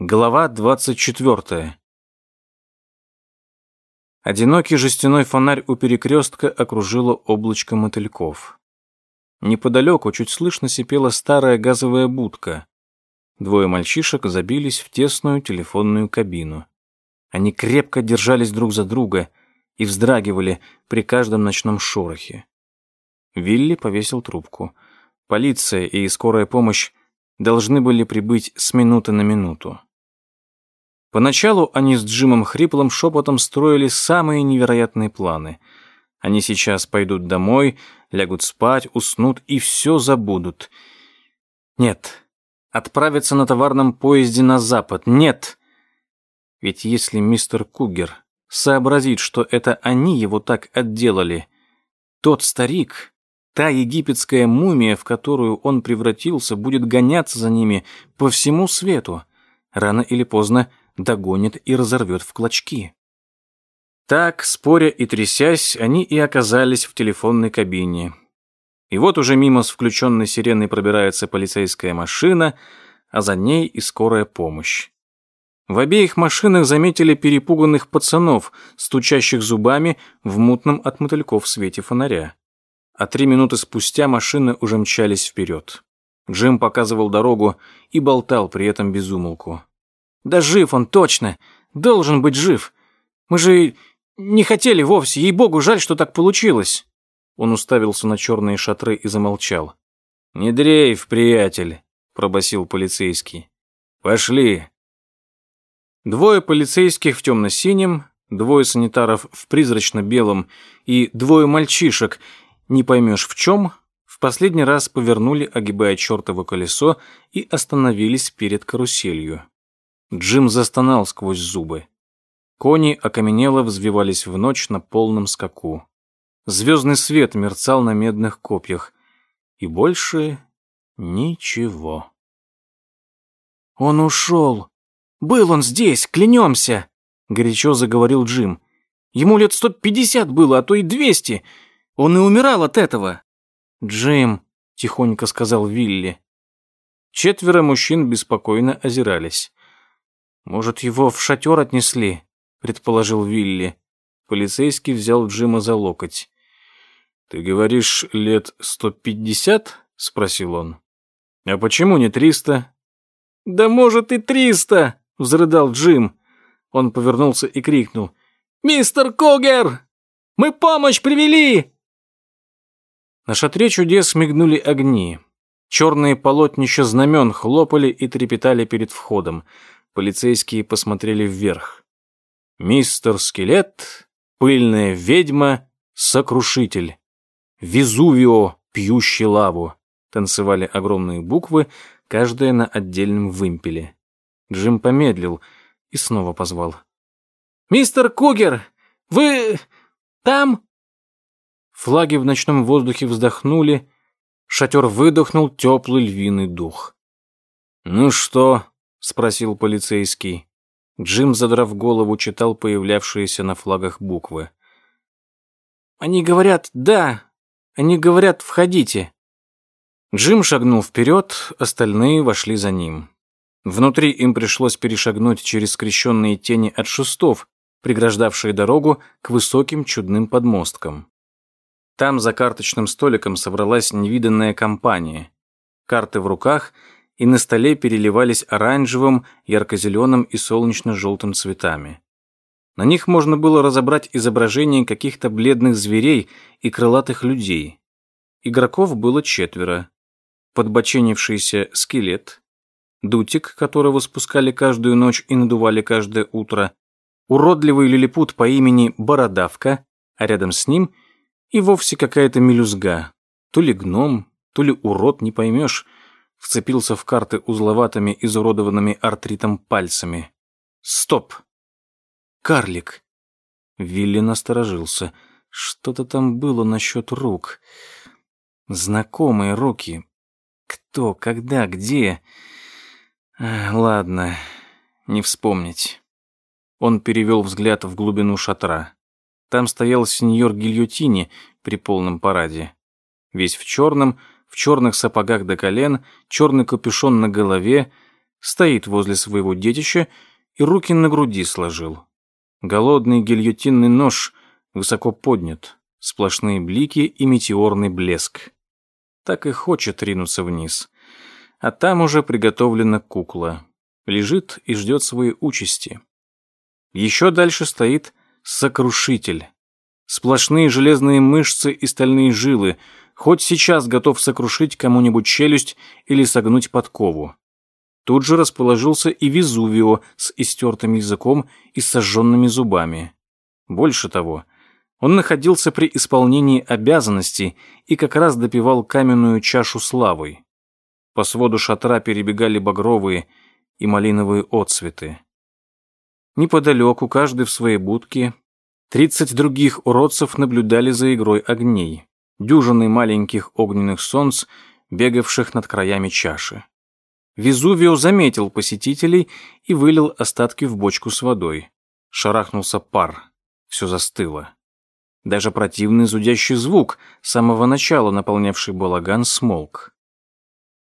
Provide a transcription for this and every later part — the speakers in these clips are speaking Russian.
Глава 24. Одинокий жестяной фонарь у перекрестка окружило облачко мотыльков. Неподалеку чуть слышно сипела старая газовая будка. Двое мальчишек забились в тесную телефонную кабину. Они крепко держались друг за друга и вздрагивали при каждом ночном шорохе. Вилли повесил трубку. Полиция и скорая помощь должны были прибыть с минуты на минуту. Поначалу они с Джимом хриплым шепотом строили самые невероятные планы. Они сейчас пойдут домой, лягут спать, уснут и все забудут. Нет. Отправиться на товарном поезде на запад. Нет. Ведь если мистер Кугер сообразит, что это они его так отделали, тот старик, та египетская мумия, в которую он превратился, будет гоняться за ними по всему свету. Рано или поздно догонит и разорвет в клочки. Так, споря и трясясь, они и оказались в телефонной кабине. И вот уже мимо с включенной сиреной пробирается полицейская машина, а за ней и скорая помощь. В обеих машинах заметили перепуганных пацанов, стучащих зубами в мутном от мотыльков свете фонаря. А три минуты спустя машины уже мчались вперед. Джим показывал дорогу и болтал при этом без умолку. Да жив он точно. Должен быть жив. Мы же не хотели вовсе. Ей-богу, жаль, что так получилось. Он уставился на черные шатры и замолчал. «Не дрейф, приятель», — пробасил полицейский. «Пошли». Двое полицейских в темно-синем, двое санитаров в призрачно-белом и двое мальчишек, не поймешь в чем, в последний раз повернули, огибая чертово колесо, и остановились перед каруселью. Джим застонал сквозь зубы. Кони окаменело взвивались в ночь на полном скаку. Звездный свет мерцал на медных копьях. И больше ничего. «Он ушел! Был он здесь, клянемся!» — горячо заговорил Джим. «Ему лет сто пятьдесят было, а то и двести. Он и умирал от этого!» «Джим!» — тихонько сказал Вилли. Четверо мужчин беспокойно озирались. «Может, его в шатер отнесли?» — предположил Вилли. Полицейский взял Джима за локоть. «Ты говоришь, лет сто пятьдесят?» — спросил он. «А почему не триста?» «Да может и триста!» — взрыдал Джим. Он повернулся и крикнул. «Мистер Когер! Мы помощь привели!» На шатре чудес мигнули огни. Черные полотнища знамен хлопали и трепетали перед входом. Полицейские посмотрели вверх. Мистер Скелет, пыльная ведьма, сокрушитель. Везувио, пьющий лаву. Танцевали огромные буквы, каждая на отдельном вымпеле. Джим помедлил и снова позвал. «Мистер Кугер, вы там?» Флаги в ночном воздухе вздохнули, шатер выдохнул теплый львиный дух. «Ну что?» — спросил полицейский. Джим, задрав голову, читал появлявшиеся на флагах буквы. «Они говорят «да», они говорят «входите». Джим шагнул вперед, остальные вошли за ним. Внутри им пришлось перешагнуть через скрещенные тени от шестов, преграждавшие дорогу к высоким чудным подмосткам. Там за карточным столиком собралась невиданная компания. Карты в руках — и на столе переливались оранжевым, ярко-зеленым и солнечно-желтым цветами. На них можно было разобрать изображения каких-то бледных зверей и крылатых людей. Игроков было четверо. Подбоченившийся скелет, дутик, которого спускали каждую ночь и надували каждое утро, уродливый лилипут по имени Бородавка, а рядом с ним и вовсе какая-то мелюзга. То ли гном, то ли урод, не поймешь, вцепился в карты узловатыми, изуродованными артритом пальцами. «Стоп! Карлик!» Вилли насторожился. Что-то там было насчет рук. Знакомые руки. Кто, когда, где? Ладно, не вспомнить. Он перевел взгляд в глубину шатра. Там стоял сеньор Гильотини при полном параде. Весь в черном, в черных сапогах до колен, черный капюшон на голове, стоит возле своего детища и руки на груди сложил. Голодный гильотинный нож высоко поднят, сплошные блики и метеорный блеск. Так и хочет ринуться вниз. А там уже приготовлена кукла. Лежит и ждет своей участи. Еще дальше стоит сокрушитель. Сплошные железные мышцы и стальные жилы, хоть сейчас готов сокрушить кому-нибудь челюсть или согнуть подкову. Тут же расположился и Везувио с истертым языком и сожженными зубами. Больше того, он находился при исполнении обязанностей и как раз допивал каменную чашу славы. По своду шатра перебегали багровые и малиновые отцветы. Неподалеку, каждый в своей будке, тридцать других уродцев наблюдали за игрой огней, дюжины маленьких огненных солнц, бегавших над краями чаши. Везувио заметил посетителей и вылил остатки в бочку с водой. Шарахнулся пар. Все застыло. Даже противный зудящий звук, с самого начала наполнявший балаган, смолк.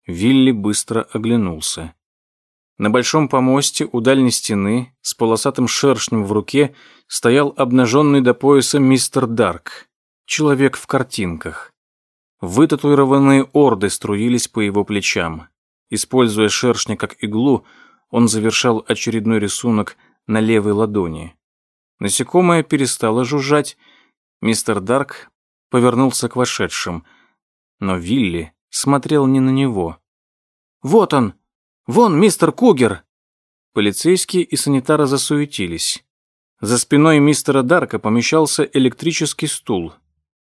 Вилли быстро оглянулся. На большом помосте у дальней стены с полосатым шершнем в руке стоял обнаженный до пояса мистер Дарк, человек в картинках. Вытатуированные орды струились по его плечам. Используя шершня как иглу, он завершал очередной рисунок на левой ладони. Насекомое перестало жужжать. Мистер Дарк повернулся к вошедшим, но Вилли смотрел не на него. «Вот он! Вон мистер Кугер!» Полицейские и санитары засуетились. За спиной мистера Дарка помещался электрический стул.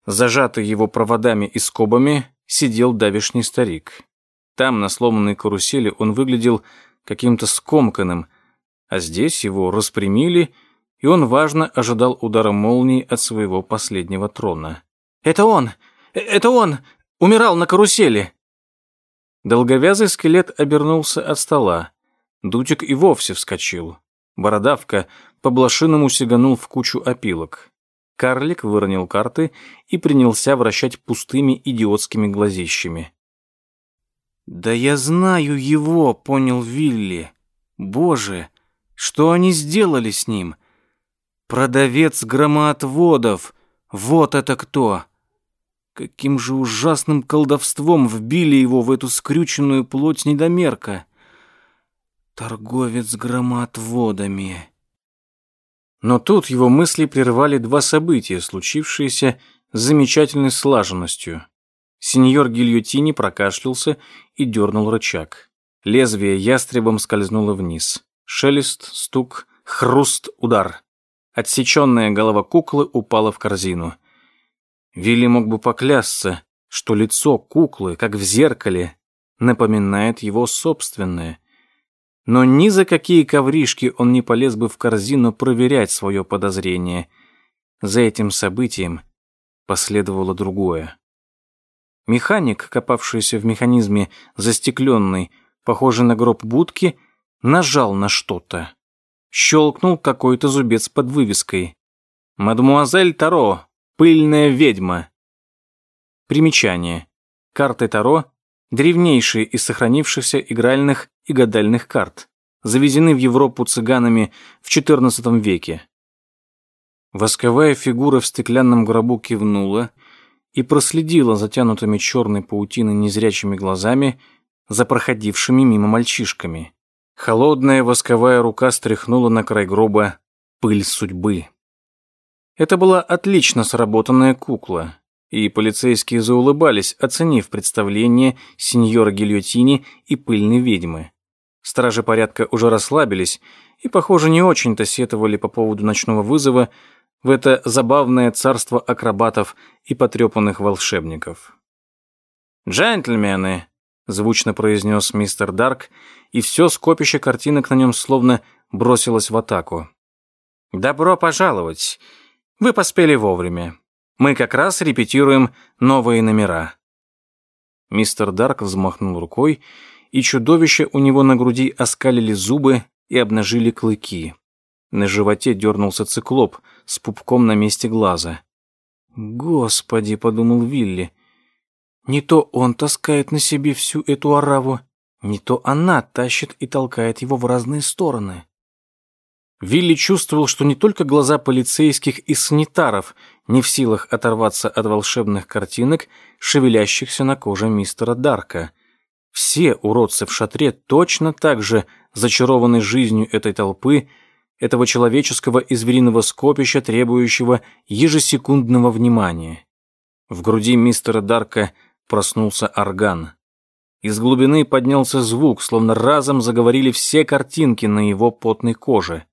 Зажатый его проводами и скобами сидел давишний старик. Там, на сломанной карусели, он выглядел каким-то скомканным, а здесь его распрямили, и он важно ожидал удара молнии от своего последнего трона. «Это он! Это он! Умирал на карусели!» Долговязый скелет обернулся от стола. Дутик и вовсе вскочил. Бородавка по-блошиному сиганул в кучу опилок. Карлик выронил карты и принялся вращать пустыми идиотскими глазищами. «Да я знаю его», — понял Вилли. «Боже, что они сделали с ним? Продавец громоотводов, вот это кто!» Каким же ужасным колдовством вбили его в эту скрюченную плоть недомерка. Торговец громоотводами. Но тут его мысли прервали два события, случившиеся с замечательной слаженностью. Сеньор Гильотини прокашлялся и дернул рычаг. Лезвие ястребом скользнуло вниз. Шелест, стук, хруст, удар. Отсеченная голова куклы упала в корзину. Вилли мог бы поклясться, что лицо куклы, как в зеркале, напоминает его собственное. Но ни за какие ковришки он не полез бы в корзину проверять свое подозрение. За этим событием последовало другое. Механик, копавшийся в механизме застекленный, похожий на гроб будки, нажал на что-то. Щелкнул какой-то зубец под вывеской. «Мадемуазель Таро, пыльная ведьма». Примечание. Карты Таро – древнейшие из сохранившихся игральных и гадальных карт, завезены в Европу цыганами в XIV веке. Восковая фигура в стеклянном гробу кивнула – и проследила затянутыми черной паутиной незрячими глазами за проходившими мимо мальчишками. Холодная восковая рука стряхнула на край гроба пыль судьбы. Это была отлично сработанная кукла, и полицейские заулыбались, оценив представление сеньора Гильотини и пыльной ведьмы. Стражи порядка уже расслабились и, похоже, не очень-то сетовали по поводу ночного вызова, в это забавное царство акробатов и потрепанных волшебников. «Джентльмены!» — звучно произнес мистер Дарк, и все скопище картинок на нем словно бросилось в атаку. «Добро пожаловать! Вы поспели вовремя. Мы как раз репетируем новые номера». Мистер Дарк взмахнул рукой, и чудовища у него на груди оскалили зубы и обнажили клыки. На животе дернулся циклоп с пупком на месте глаза. «Господи», — подумал Вилли, — «не то он таскает на себе всю эту ораву, Не то она тащит и толкает его в разные стороны. Вилли чувствовал, что не только глаза полицейских и санитаров не в силах оторваться от волшебных картинок, шевелящихся на коже мистера Дарка. Все уродцы в шатре точно так же зачарованы жизнью этой толпы, этого человеческого и звериного скопища, требующего ежесекундного внимания. В груди мистера Дарка проснулся орган. Из глубины поднялся звук, словно разом заговорили все картинки на его потной коже.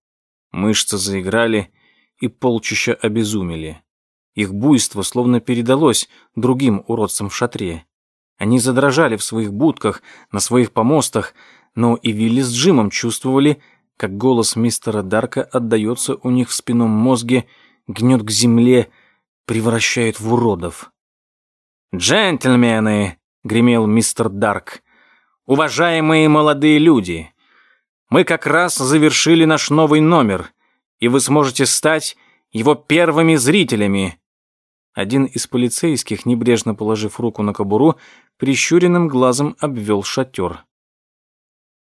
Мышцы заиграли, и полчища обезумели. Их буйство словно передалось другим уродцам в шатре. Они задрожали в своих будках, на своих помостах, но и Вилли с Джимом чувствовали, как голос мистера Дарка отдается у них в спинном мозге, гнет к земле, превращает в уродов. «Джентльмены!» — гремел мистер Дарк. «Уважаемые молодые люди! Мы как раз завершили наш новый номер, и вы сможете стать его первыми зрителями». Один из полицейских, небрежно положив руку на кобуру, прищуренным глазом обвел шатер.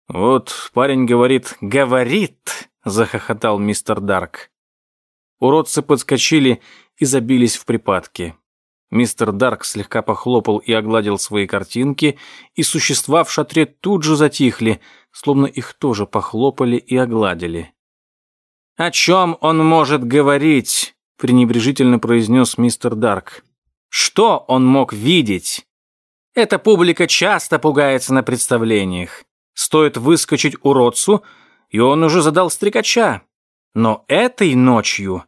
«Вот парень говорит «говорит», — захохотал мистер Дарк. Уродцы подскочили и забились в припадке. Мистер Дарк слегка похлопал и огладил свои картинки, и существа в шатре тут же затихли, словно их тоже похлопали и огладили. «О чем он может говорить?» — пренебрежительно произнес мистер Дарк. «Что он мог видеть?» Эта публика часто пугается на представлениях. Стоит выскочить уродцу, и он уже задал стрекача. Но этой ночью,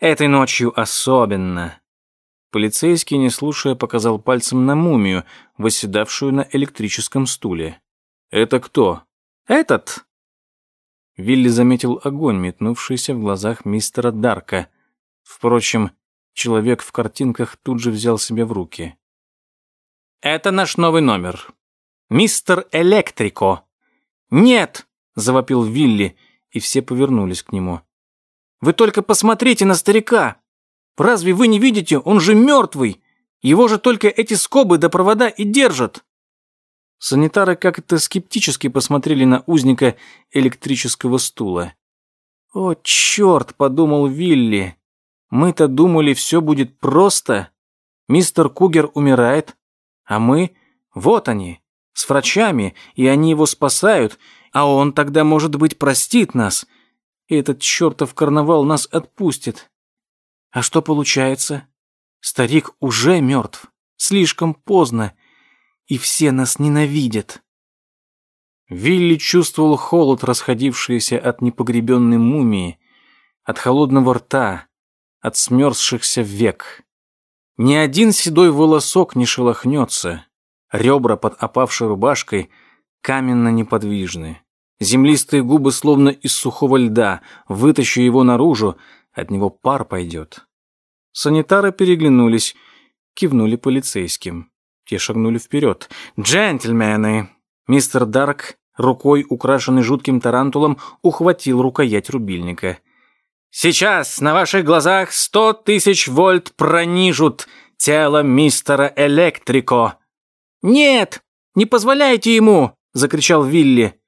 этой ночью особенно. Полицейский, не слушая, показал пальцем на мумию, восседавшую на электрическом стуле. «Это кто?» «Этот!» Вилли заметил огонь, метнувшийся в глазах мистера Дарка. Впрочем, человек в картинках тут же взял себя в руки. «Это наш новый номер. Мистер Электрико!» «Нет!» — завопил Вилли, и все повернулись к нему. «Вы только посмотрите на старика! Разве вы не видите, он же мертвый! Его же только эти скобы до провода и держат!» Санитары как-то скептически посмотрели на узника электрического стула. «О, черт!» — подумал Вилли. «Мы-то думали, все будет просто. Мистер Кугер умирает, а мы... Вот они, с врачами, и они его спасают, а он тогда, может быть, простит нас, и этот чертов карнавал нас отпустит. А что получается? Старик уже мертв. Слишком поздно. И все нас ненавидят. Вилли чувствовал холод, расходившийся от непогребенной мумии, от холодного рта, от смерзшихся век. Ни один седой волосок не шелохнется. Ребра под опавшей рубашкой каменно неподвижны. Землистые губы словно из сухого льда. Вытащи его наружу, от него пар пойдет. Санитары переглянулись, кивнули полицейским. Те шагнули вперед. «Джентльмены!» Мистер Дарк, рукой, украшенный жутким тарантулом, ухватил рукоять рубильника. «Сейчас на ваших глазах сто тысяч вольт пронижут тело мистера Электрико!» «Нет! Не позволяйте ему!» — закричал Вилли.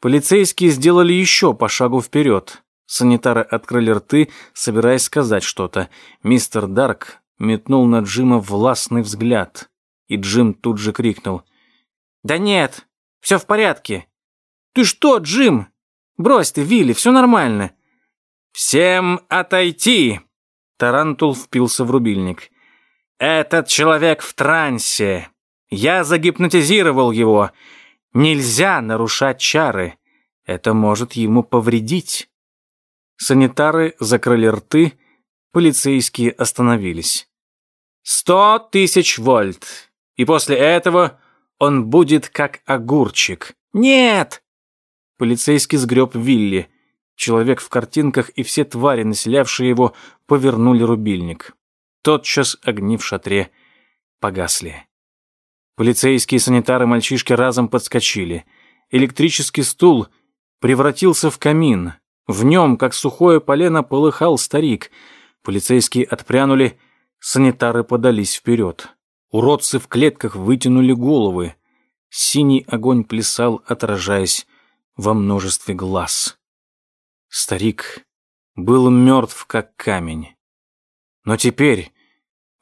Полицейские сделали еще по шагу вперед. Санитары открыли рты, собираясь сказать что-то. Мистер Дарк метнул на Джима властный взгляд. И Джим тут же крикнул. «Да нет, все в порядке». «Ты что, Джим? Брось ты, Вилли, все нормально». «Всем отойти!» Тарантул впился в рубильник. «Этот человек в трансе. Я загипнотизировал его. Нельзя нарушать чары. Это может ему повредить». Санитары закрыли рты, полицейские остановились. «Сто тысяч вольт, и после этого он будет как огурчик». «Нет!» Полицейский сгреб Вилли. Человек в картинках и все твари, населявшие его, повернули рубильник. Тотчас огни в шатре погасли. Полицейские санитары мальчишки разом подскочили. Электрический стул превратился в камин. В нем, как сухое полено, полыхал старик. Полицейские отпрянули, санитары подались вперед. Уродцы в клетках вытянули головы. Синий огонь плясал, отражаясь во множестве глаз. Старик был мертв, как камень. Но теперь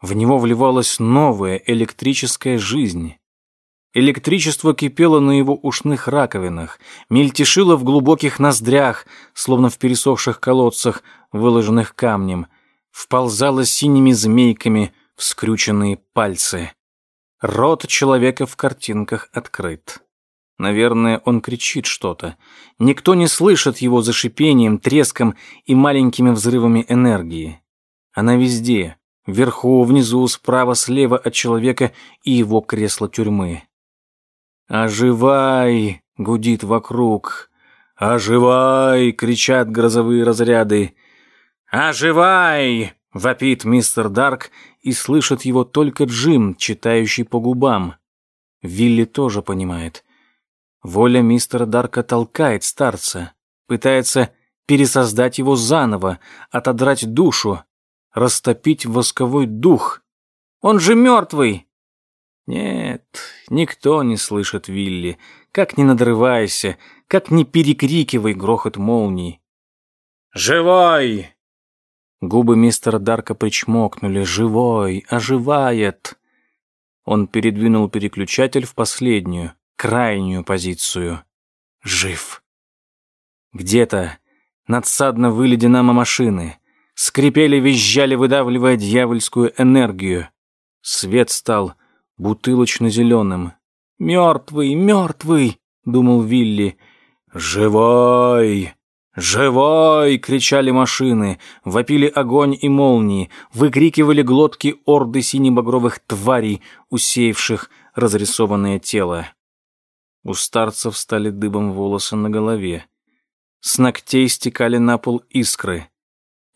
в него вливалась новая электрическая жизнь. Электричество кипело на его ушных раковинах, мельтешило в глубоких ноздрях, словно в пересохших колодцах, выложенных камнем, вползало синими змейками в скрюченные пальцы. Рот человека в картинках открыт. Наверное, он кричит что-то. Никто не слышит его за шипением, треском и маленькими взрывами энергии. Она везде, вверху, внизу, справа, слева от человека и его кресла тюрьмы. «Оживай!» — гудит вокруг. «Оживай!» — кричат грозовые разряды. «Оживай!» — вопит мистер Дарк, и слышит его только Джим, читающий по губам. Вилли тоже понимает. Воля мистера Дарка толкает старца, пытается пересоздать его заново, отодрать душу, растопить восковой дух. Он же мертвый! Нет, никто не слышит Вилли. Как ни надрывайся, как ни перекрикивай грохот молний. «Живой!» Губы мистера Дарка причмокнули. «Живой! Оживает!» Он передвинул переключатель в последнюю, крайнюю позицию. Жив. Где-то надсадно выли динамо машины. Скрипели, визжали, выдавливая дьявольскую энергию. Свет стал бутылочно-зеленым. «Мертвый, мертвый!» — думал Вилли. «Живой!» «Живой!» — кричали машины, вопили огонь и молнии, выкрикивали глотки орды синебагровых тварей, усеявших разрисованное тело. У старцев стали дыбом волосы на голове. С ногтей стекали на пол искры.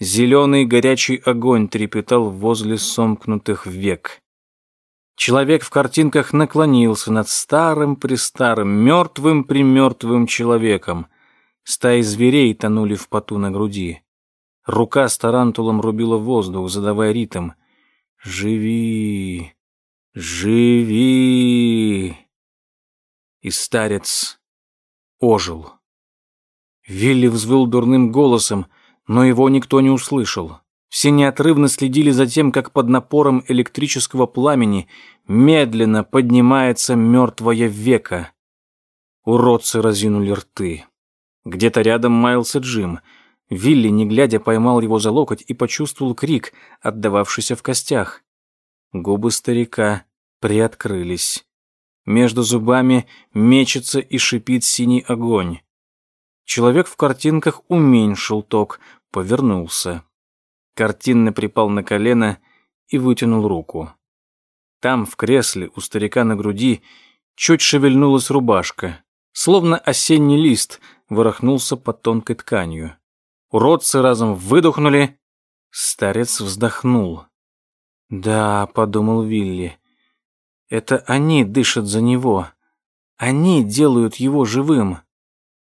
Зеленый горячий огонь трепетал возле сомкнутых век. Человек в картинках наклонился над старым-престарым, мертвым-примертвым человеком — Стаи зверей тонули в поту на груди. Рука с тарантулом рубила воздух, задавая ритм. «Живи! Живи!» И старец ожил. Вилли взвыл дурным голосом, но его никто не услышал. Все неотрывно следили за тем, как под напором электрического пламени медленно поднимается мертвое века. Уродцы разинули рты. Где-то рядом маялся Джим. Вилли, не глядя, поймал его за локоть и почувствовал крик, отдававшийся в костях. Губы старика приоткрылись. Между зубами мечется и шипит синий огонь. Человек в картинках уменьшил ток, повернулся. Картинно припал на колено и вытянул руку. Там, в кресле, у старика на груди, чуть шевельнулась рубашка, словно осенний лист — ворохнулся под тонкой тканью. Уродцы разом выдохнули. Старец вздохнул. «Да», — подумал Вилли, — «это они дышат за него. Они делают его живым».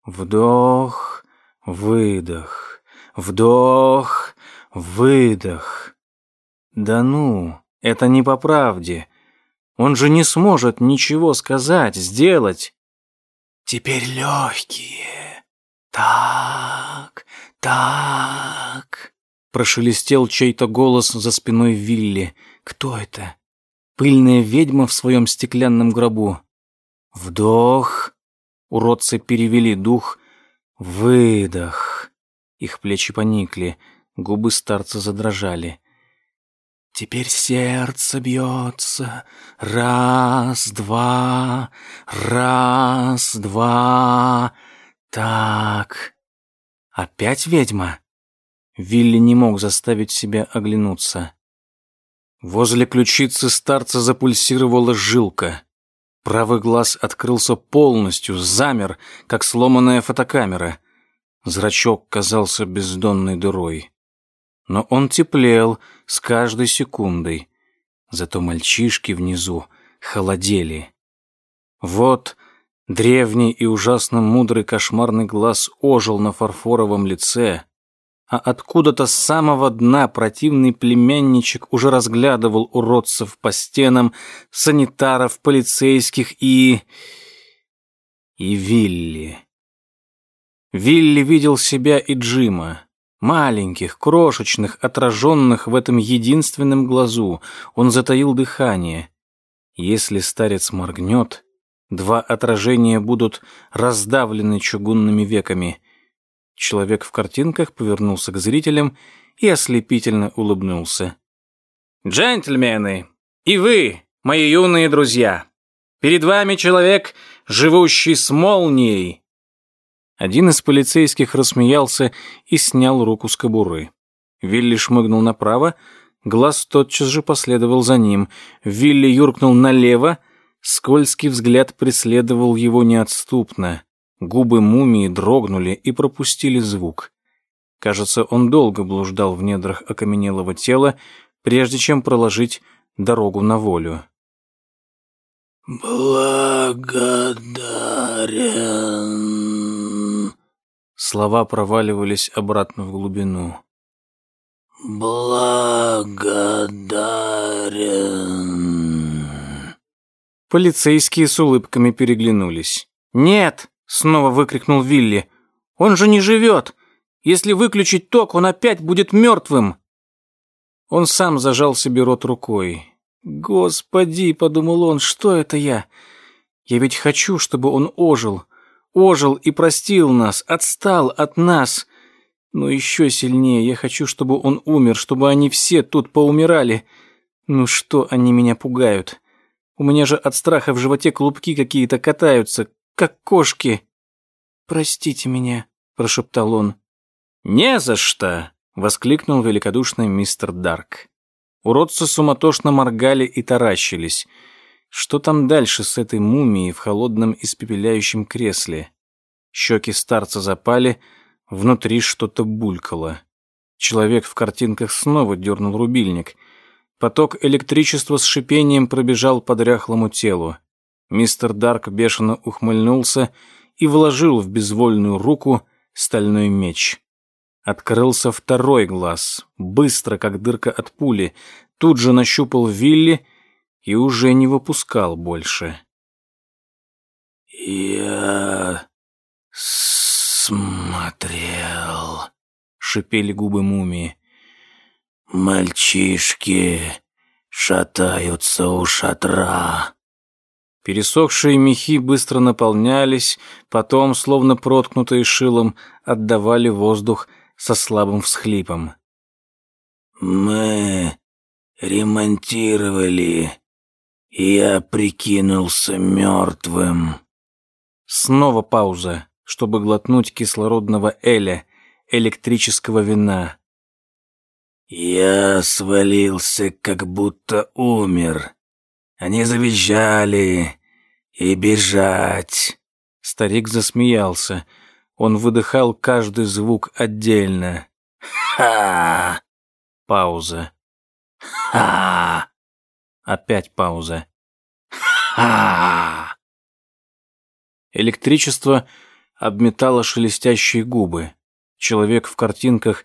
Вдох, выдох, вдох, выдох. Да ну, это не по правде. Он же не сможет ничего сказать, сделать. Теперь легкие. Так, так. Прошелестел чей-то голос за спиной Вилли. Кто это? Пыльная ведьма в своем стеклянном гробу. Вдох. Уродцы перевели дух. Выдох. Их плечи поникли, губы старца задрожали. Теперь сердце бьется. Раз, два, раз, два. Так. Опять ведьма? Вилли не мог заставить себя оглянуться. Возле ключицы старца запульсировала жилка. Правый глаз открылся полностью, замер, как сломанная фотокамера. Зрачок казался бездонной дырой но он теплел с каждой секундой. Зато мальчишки внизу холодели. Вот древний и ужасно мудрый кошмарный глаз ожил на фарфоровом лице, а откуда-то с самого дна противный племянничек уже разглядывал уродцев по стенам, санитаров, полицейских и... и Вилли. Вилли видел себя и Джима. Маленьких, крошечных, отраженных в этом единственном глазу. Он затаил дыхание. Если старец моргнет, два отражения будут раздавлены чугунными веками. Человек в картинках повернулся к зрителям и ослепительно улыбнулся. «Джентльмены, и вы, мои юные друзья, перед вами человек, живущий с молнией, один из полицейских рассмеялся и снял руку с кобуры. Вилли шмыгнул направо, глаз тотчас же последовал за ним. Вилли юркнул налево, скользкий взгляд преследовал его неотступно. Губы мумии дрогнули и пропустили звук. Кажется, он долго блуждал в недрах окаменелого тела, прежде чем проложить дорогу на волю. «Благодарен», Слова проваливались обратно в глубину. «Благодарен». Полицейские с улыбками переглянулись. «Нет!» — снова выкрикнул Вилли. «Он же не живет! Если выключить ток, он опять будет мертвым!» Он сам зажал себе рот рукой. «Господи!» — подумал он, — «что это я? Я ведь хочу, чтобы он ожил, ожил и простил нас, отстал от нас. Но еще сильнее я хочу, чтобы он умер, чтобы они все тут поумирали. Ну что они меня пугают? У меня же от страха в животе клубки какие-то катаются, как кошки. Простите меня, прошептал он. Не за что, воскликнул великодушный мистер Дарк. Уродцы суматошно моргали и таращились. Что там дальше с этой мумией в холодном испепеляющем кресле? Щеки старца запали, внутри что-то булькало. Человек в картинках снова дернул рубильник. Поток электричества с шипением пробежал по дряхлому телу. Мистер Дарк бешено ухмыльнулся и вложил в безвольную руку стальной меч. Открылся второй глаз, быстро, как дырка от пули. Тут же нащупал Вилли и уже не выпускал больше. «Я смотрел», — шипели губы мумии. «Мальчишки шатаются у шатра». Пересохшие мехи быстро наполнялись, потом, словно проткнутые шилом, отдавали воздух со слабым всхлипом. «Мы ремонтировали я прикинулся мертвым. Снова пауза, чтобы глотнуть кислородного эля, электрического вина. Я свалился, как будто умер. Они завизжали и бежать. Старик засмеялся. Он выдыхал каждый звук отдельно. Ха! Пауза. Ха! Опять пауза. Ха! Электричество обметало шелестящие губы. Человек в картинках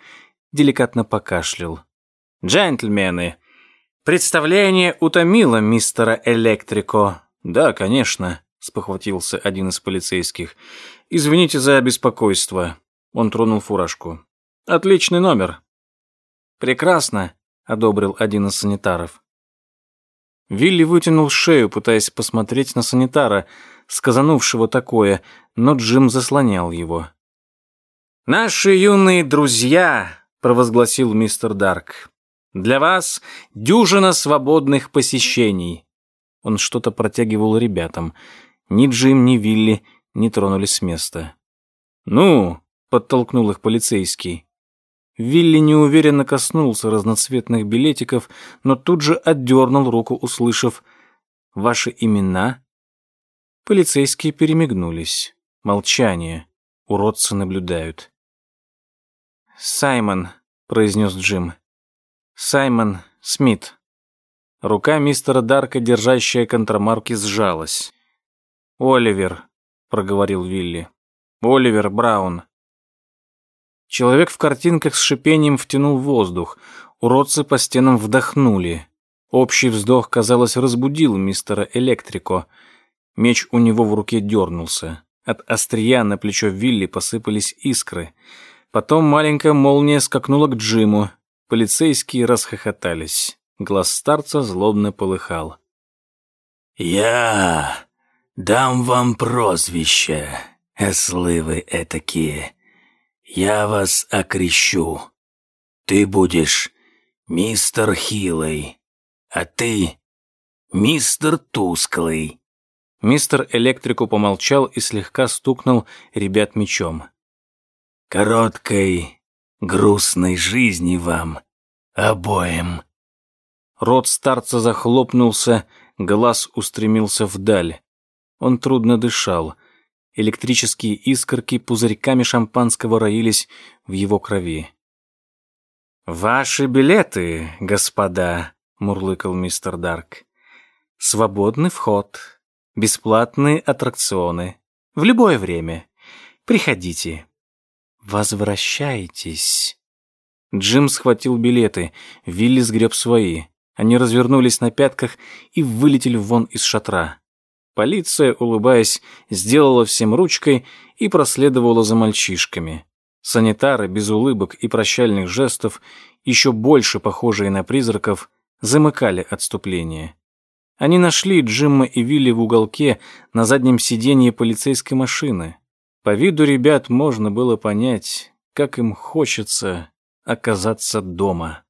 деликатно покашлял. «Джентльмены, представление утомило мистера Электрико». «Да, конечно», — спохватился один из полицейских. «Извините за беспокойство». Он тронул фуражку. «Отличный номер». «Прекрасно», — одобрил один из санитаров. Вилли вытянул шею, пытаясь посмотреть на санитара, сказанувшего такое, но Джим заслонял его. «Наши юные друзья», — провозгласил мистер Дарк, — «для вас дюжина свободных посещений». Он что-то протягивал ребятам. Ни Джим, ни Вилли не тронулись с места. «Ну», — подтолкнул их полицейский, Вилли неуверенно коснулся разноцветных билетиков, но тут же отдернул руку, услышав «Ваши имена?» Полицейские перемигнулись. Молчание. Уродцы наблюдают. «Саймон», — произнес Джим. «Саймон Смит». Рука мистера Дарка, держащая контрамарки, сжалась. «Оливер», — проговорил Вилли. «Оливер Браун». Человек в картинках с шипением втянул воздух. Уродцы по стенам вдохнули. Общий вздох, казалось, разбудил мистера Электрико. Меч у него в руке дернулся. От острия на плечо Вилли посыпались искры. Потом маленькая молния скакнула к Джиму. Полицейские расхохотались. Глаз старца злобно полыхал. «Я дам вам прозвище, ослы вы этакие. Я вас окрещу. Ты будешь мистер Хилый, а ты мистер Тусклый». Мистер Электрику помолчал и слегка стукнул ребят мечом. «Короткой, грустной жизни вам обоим». Рот старца захлопнулся, глаз устремился вдаль. Он трудно дышал. Электрические искорки пузырьками шампанского роились в его крови. «Ваши билеты, господа», — мурлыкал мистер Дарк. «Свободный вход, бесплатные аттракционы. В любое время. Приходите. Возвращайтесь. Джим схватил билеты, Вилли сгреб свои. Они развернулись на пятках и вылетели вон из шатра. Полиция, улыбаясь, сделала всем ручкой и проследовала за мальчишками. Санитары без улыбок и прощальных жестов, еще больше похожие на призраков, замыкали отступление. Они нашли Джимма и Вилли в уголке на заднем сиденье полицейской машины. По виду ребят можно было понять, как им хочется оказаться дома.